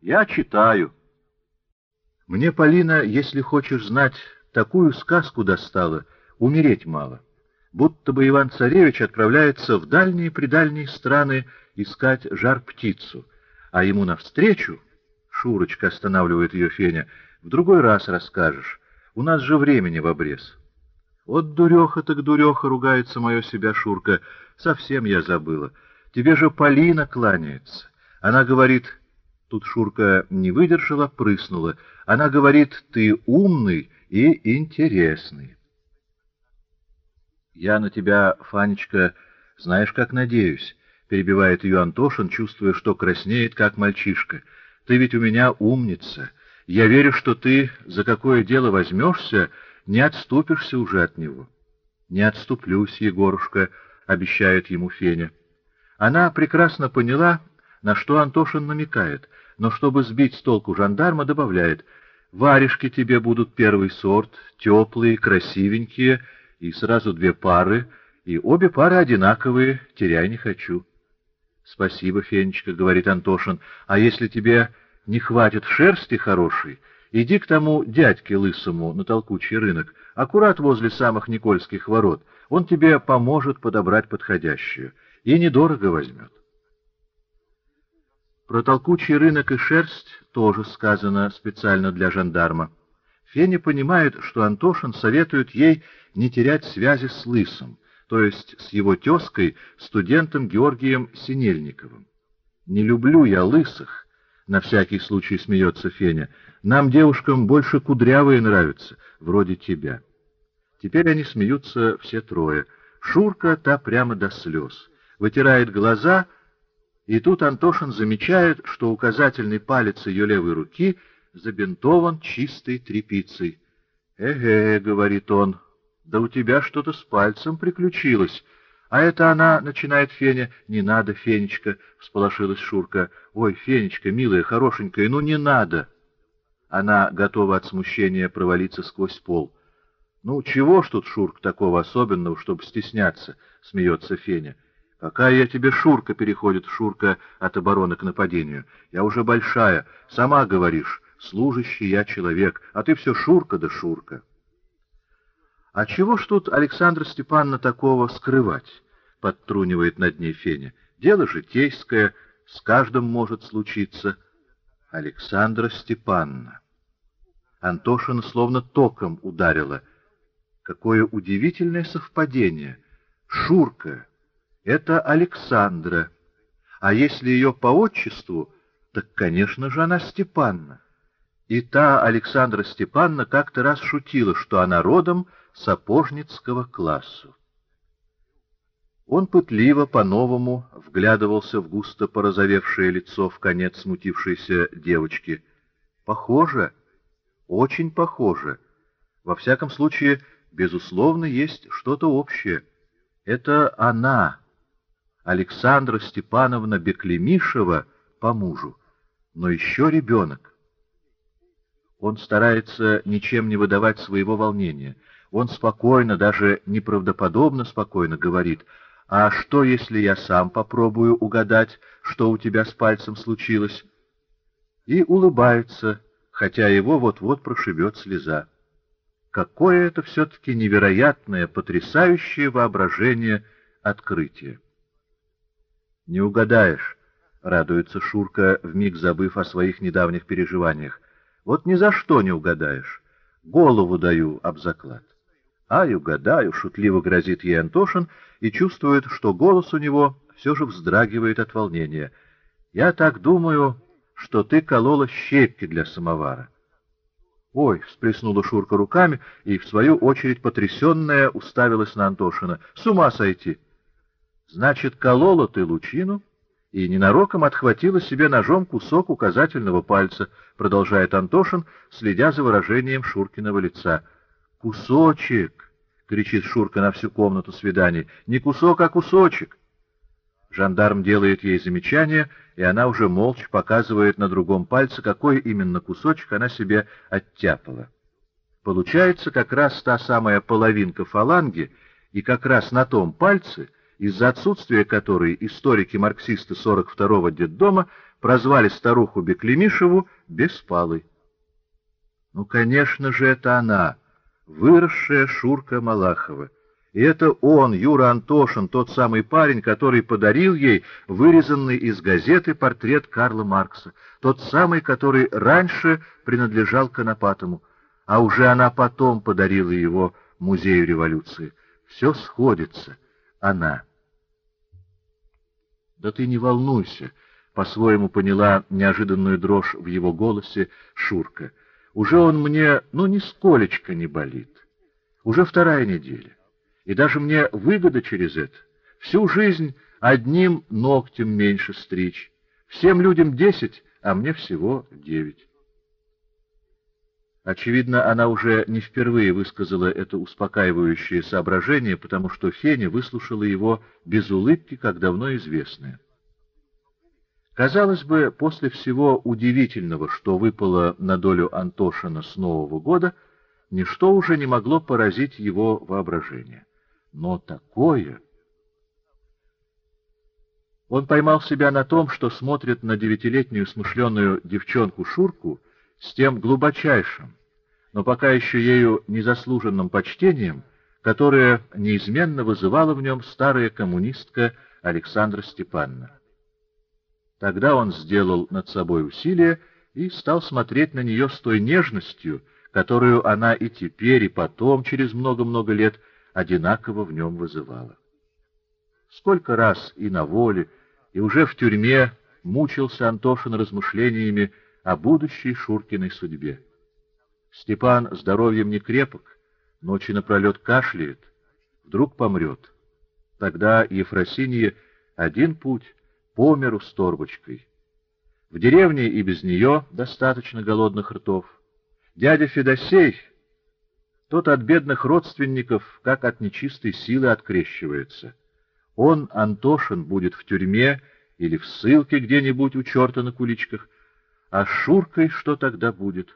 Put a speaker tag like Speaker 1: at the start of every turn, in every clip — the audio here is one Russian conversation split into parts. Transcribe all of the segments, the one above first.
Speaker 1: Я читаю. Мне, Полина, если хочешь знать, такую сказку достала, умереть мало. Будто бы Иван-Царевич отправляется в дальние-предальние страны искать жар-птицу, а ему навстречу, Шурочка останавливает ее Феня, в другой раз расскажешь, у нас же времени в обрез. Вот дуреха так дуреха, ругается мое себя Шурка, совсем я забыла. Тебе же Полина кланяется. Она говорит, Тут Шурка не выдержала, прыснула. Она говорит, ты умный и интересный. Я на тебя, Фанечка, знаешь, как надеюсь, перебивает ее Антошин, чувствуя, что краснеет, как мальчишка. Ты ведь у меня умница. Я верю, что ты за какое дело возьмешься, не отступишься уже от него. Не отступлюсь, Егорушка, обещает ему Феня. Она прекрасно поняла, на что Антошин намекает, но чтобы сбить с толку жандарма, добавляет «Варежки тебе будут первый сорт, теплые, красивенькие, и сразу две пары, и обе пары одинаковые, теряй не хочу». «Спасибо, Фенечка», — говорит Антошин, — «а если тебе не хватит шерсти хорошей, иди к тому дядьке лысому на толкучий рынок, аккурат возле самых Никольских ворот, он тебе поможет подобрать подходящую, и недорого возьмет». Про толкучий рынок и шерсть тоже сказано специально для жандарма. Феня понимает, что Антошин советует ей не терять связи с Лысом, то есть с его тезкой, студентом Георгием Синельниковым. «Не люблю я лысых», — на всякий случай смеется Феня. «Нам, девушкам, больше кудрявые нравятся, вроде тебя». Теперь они смеются все трое. Шурка та прямо до слез. Вытирает глаза — и тут Антошин замечает, что указательный палец ее левой руки забинтован чистой тряпицей. «Эге», — говорит он, — «да у тебя что-то с пальцем приключилось». «А это она, — начинает Феня, — не надо, Фенечка, — всполошилась Шурка. Ой, Фенечка, милая, хорошенькая, ну не надо!» Она готова от смущения провалиться сквозь пол. «Ну, чего ж тут, Шурка, такого особенного, чтобы стесняться?» — смеется Феня. Какая я тебе Шурка, переходит Шурка от обороны к нападению. Я уже большая, сама говоришь, служащий я человек, а ты все Шурка да Шурка. А чего ж тут Александра Степановна такого скрывать? Подтрунивает над ней Феня. Дело житейское, с каждым может случиться. Александра Степановна. Антошина словно током ударила. Какое удивительное совпадение. Шурка это Александра. А если ее по отчеству, так, конечно же, она Степанна. И та Александра Степанна как-то раз шутила, что она родом сапожницкого классу. Он пытливо, по-новому, вглядывался в густо порозовевшее лицо в конец смутившейся девочки. Похоже, очень похоже. Во всяком случае, безусловно, есть что-то общее. Это она, Александра Степановна Беклемишева по мужу, но еще ребенок. Он старается ничем не выдавать своего волнения. Он спокойно, даже неправдоподобно спокойно говорит, «А что, если я сам попробую угадать, что у тебя с пальцем случилось?» И улыбается, хотя его вот-вот прошибет слеза. Какое это все-таки невероятное, потрясающее воображение открытие! «Не угадаешь», — радуется Шурка, вмиг забыв о своих недавних переживаниях. «Вот ни за что не угадаешь. Голову даю об заклад». «Ай, угадаю», — шутливо грозит ей Антошин и чувствует, что голос у него все же вздрагивает от волнения. «Я так думаю, что ты колола щепки для самовара». «Ой!» — всплеснула Шурка руками и, в свою очередь, потрясенная, уставилась на Антошина. «С ума сойти!» Значит, колола ты лучину и ненароком отхватила себе ножом кусок указательного пальца, продолжает Антошин, следя за выражением Шуркиного лица. «Кусочек!» — кричит Шурка на всю комнату свиданий. «Не кусок, а кусочек!» Жандарм делает ей замечание, и она уже молча показывает на другом пальце, какой именно кусочек она себе оттяпала. Получается как раз та самая половинка фаланги, и как раз на том пальце — из-за отсутствия которой историки-марксисты 42-го детдома прозвали старуху Беклемишеву Беспалой. Ну, конечно же, это она, выросшая Шурка Малахова. И это он, Юра Антошин, тот самый парень, который подарил ей вырезанный из газеты портрет Карла Маркса, тот самый, который раньше принадлежал Конопатому, а уже она потом подарила его Музею революции. Все сходится. Она. Да ты не волнуйся, по-своему поняла неожиданную дрожь в его голосе Шурка. Уже он мне, ну, нисколечко не болит. Уже вторая неделя. И даже мне выгода через это. Всю жизнь одним ногтем меньше стричь. Всем людям десять, а мне всего девять. Очевидно, она уже не впервые высказала это успокаивающее соображение, потому что Феня выслушала его без улыбки, как давно известное. Казалось бы, после всего удивительного, что выпало на долю Антошина с Нового года, ничто уже не могло поразить его воображение. Но такое... Он поймал себя на том, что смотрит на девятилетнюю смышленную девчонку Шурку с тем глубочайшим, но пока еще ею незаслуженным почтением, которое неизменно вызывало в нем старая коммунистка Александра Степановна. Тогда он сделал над собой усилие и стал смотреть на нее с той нежностью, которую она и теперь, и потом, через много-много лет, одинаково в нем вызывала. Сколько раз и на воле, и уже в тюрьме мучился Антошин размышлениями о будущей Шуркиной судьбе. Степан здоровьем не крепок, ночи напролет кашляет, вдруг помрет. Тогда Ефросинье один путь — по миру с торбочкой. В деревне и без нее достаточно голодных ртов. Дядя Федосей, тот от бедных родственников, как от нечистой силы открещивается. Он, Антошин, будет в тюрьме или в ссылке где-нибудь у черта на куличках, а Шуркой что тогда будет?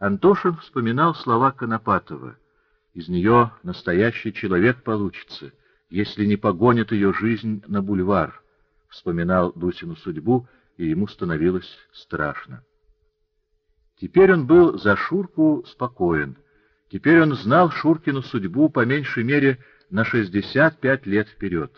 Speaker 1: Антошин вспоминал слова Конопатова. Из нее настоящий человек получится, если не погонит ее жизнь на бульвар. Вспоминал Дусину судьбу, и ему становилось страшно. Теперь он был за Шурку спокоен. Теперь он знал Шуркину судьбу по меньшей мере на 65 лет вперед.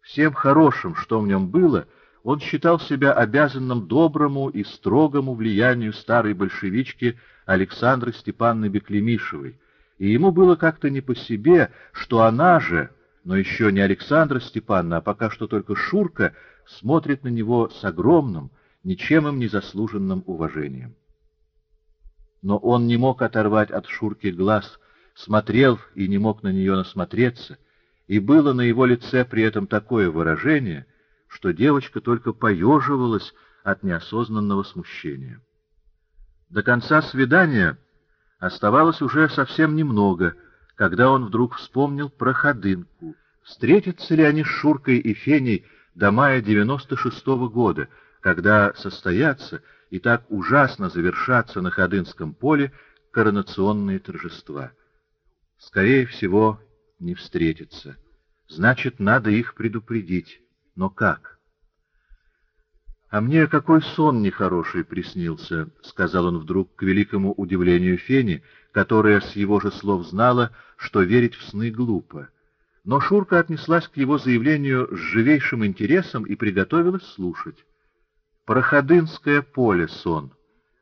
Speaker 1: Всем хорошим, что в нем было — он считал себя обязанным доброму и строгому влиянию старой большевички Александры Степанны Беклемишевой, и ему было как-то не по себе, что она же, но еще не Александра Степанна, а пока что только Шурка, смотрит на него с огромным, ничем им не заслуженным уважением. Но он не мог оторвать от Шурки глаз, смотрел и не мог на нее насмотреться, и было на его лице при этом такое выражение — что девочка только поеживалась от неосознанного смущения. До конца свидания оставалось уже совсем немного, когда он вдруг вспомнил про ходынку. Встретятся ли они с Шуркой и Феней до мая 96-го года, когда состоятся и так ужасно завершатся на Ходынском поле коронационные торжества? Скорее всего, не встретятся. Значит, надо их предупредить. Но как? — А мне какой сон нехороший приснился, — сказал он вдруг к великому удивлению Фени, которая с его же слов знала, что верить в сны глупо. Но Шурка отнеслась к его заявлению с живейшим интересом и приготовилась слушать. Проходынское поле сон,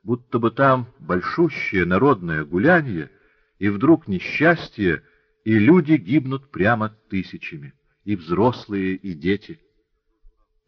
Speaker 1: будто бы там большущее народное гулянье, и вдруг несчастье, и люди гибнут прямо тысячами, и взрослые, и дети —